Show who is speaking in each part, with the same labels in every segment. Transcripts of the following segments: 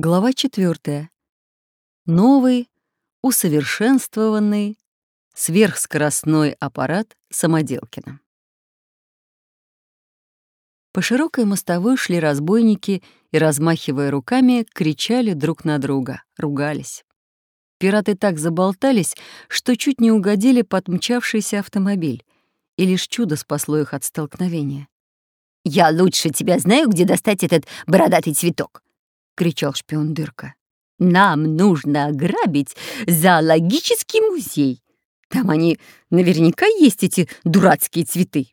Speaker 1: Глава четвертая. Новый, усовершенствованный, сверхскоростной аппарат Самоделкина. По широкой мостовой шли разбойники и, размахивая руками, кричали друг на друга, ругались. Пираты так заболтались, что чуть не угодили под мчавшийся автомобиль, и лишь чудо спасло их от столкновения.
Speaker 2: «Я лучше тебя знаю, где достать этот бородатый цветок», — кричал шпион Дырка. «Нам нужно ограбить зоологический музей. Там они наверняка есть, эти дурацкие цветы».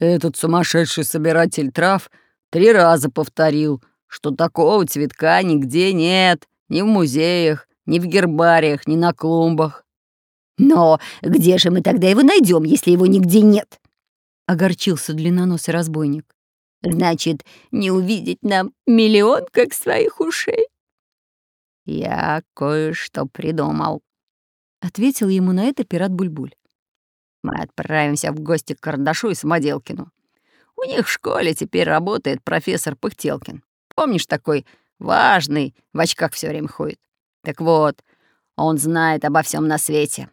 Speaker 3: Этот сумасшедший собиратель трав три раза повторил, что такого цветка нигде нет, ни в музеях, ни в гербариях, ни на клумбах.
Speaker 2: «Но где же мы тогда его найдем, если его нигде нет?»
Speaker 1: — огорчился длинноносый разбойник.
Speaker 2: «Значит, не увидеть нам миллион, как своих ушей».
Speaker 3: «Я кое-что придумал», —
Speaker 1: ответил ему на это пират Бульбуль.
Speaker 3: «Мы отправимся в гости к Карандашу и Самоделкину. У них в школе теперь работает профессор Пыхтелкин. Помнишь, такой важный, в очках все время ходит? Так вот, он знает обо всем на свете.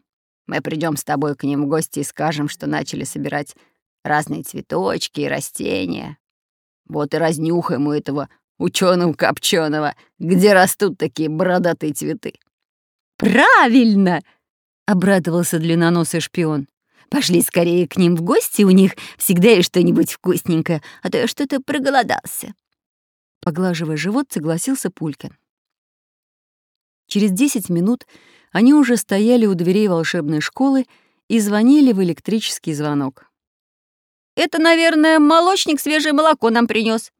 Speaker 3: Мы придем с тобой к ним в гости и скажем, что начали собирать разные цветочки и растения. Вот и разнюхаем у этого ученого копченого, где растут такие бородатые цветы.
Speaker 2: «Правильно!» — обрадовался длинноносый шпион. «Пошли скорее к ним в гости, у них всегда есть что-нибудь вкусненькое, а то я что-то проголодался».
Speaker 1: Поглаживая живот, согласился Пулькин. Через десять минут они уже стояли у дверей волшебной школы и звонили в электрический звонок.
Speaker 2: «Это, наверное, молочник свежее молоко нам принес,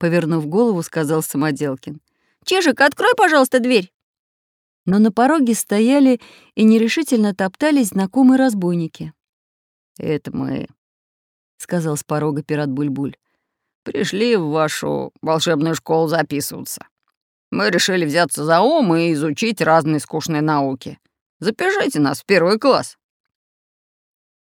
Speaker 1: повернув голову, сказал Самоделкин.
Speaker 2: «Чижик, открой, пожалуйста, дверь».
Speaker 1: Но на пороге стояли и нерешительно топтались знакомые разбойники.
Speaker 3: «Это мы», — сказал с порога пират Бульбуль. «Пришли в вашу волшебную школу записываться. Мы решили взяться за ум и изучить разные скучные науки. Запишите нас в первый класс».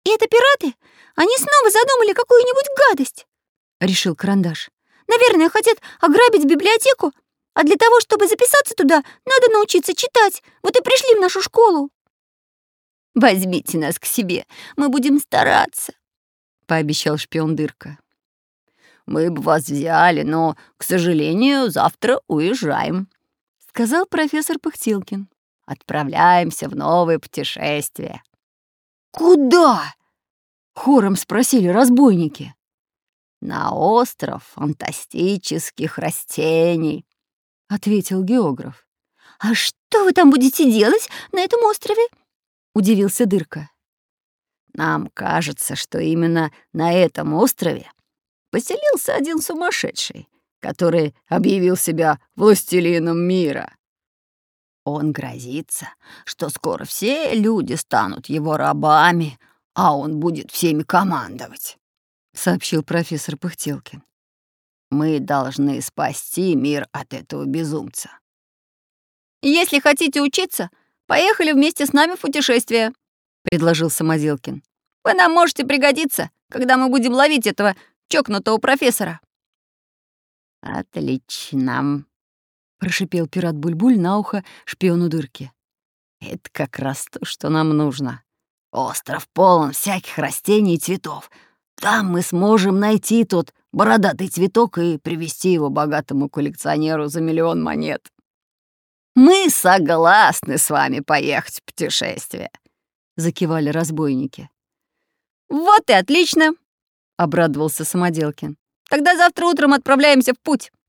Speaker 2: «И это пираты? Они снова задумали какую-нибудь гадость?» — решил Карандаш. «Наверное, хотят ограбить библиотеку, а для того, чтобы записаться туда, надо научиться читать. Вот и пришли в нашу школу». «Возьмите нас к себе, мы будем стараться», — пообещал шпион Дырка.
Speaker 3: Мы бы вас взяли, но, к сожалению, завтра уезжаем», — сказал профессор Пыхтилкин. «Отправляемся в новое путешествие».
Speaker 2: «Куда?» — хором спросили разбойники.
Speaker 3: «На остров фантастических растений», — ответил географ.
Speaker 2: «А что вы там будете делать на этом острове?» — удивился Дырка.
Speaker 3: «Нам кажется, что именно на этом острове поселился один сумасшедший, который объявил себя властелином мира. Он грозится, что скоро все люди станут его рабами, а он будет всеми командовать», — сообщил профессор Пыхтелкин. «Мы должны спасти мир от этого безумца».
Speaker 2: «Если хотите учиться, поехали вместе с нами в путешествие», — предложил Самоделкин. «Вы нам можете пригодиться, когда мы будем ловить этого чокнутого профессора».
Speaker 3: «Отлично», — прошипел пират Бульбуль на ухо шпиону дырки. «Это как раз то, что нам нужно. Остров полон всяких растений и цветов. Там мы сможем найти тот бородатый цветок и привезти его богатому коллекционеру за миллион монет. Мы согласны с вами поехать в путешествие», — закивали разбойники.
Speaker 2: «Вот и отлично!» обрадовался Самоделкин. «Тогда завтра утром отправляемся в путь», —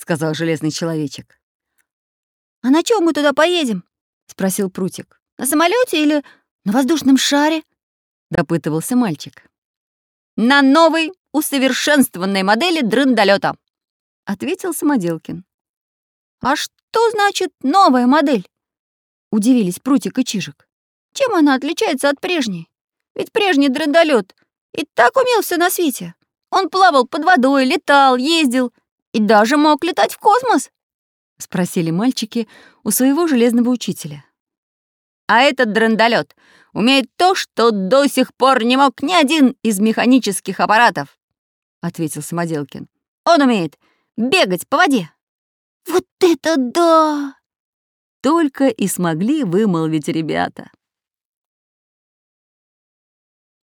Speaker 2: сказал железный человечек. «А на чем мы туда поедем?» — спросил Прутик. «На самолете или на воздушном шаре?» — допытывался мальчик. «На новой, усовершенствованной модели дрындолета», — ответил Самоделкин. «А что значит новая модель?» — удивились Прутик и Чижик. «Чем она отличается от прежней? Ведь прежний дрындолет и так умел все на свете. Он плавал под водой, летал, ездил и даже мог летать в космос. Спросили мальчики у своего железного учителя. А этот драндолет умеет то, что до сих пор не мог ни один из механических аппаратов, ответил Самоделкин. Он умеет бегать по воде. Вот это да!
Speaker 1: Только и смогли вымолвить ребята.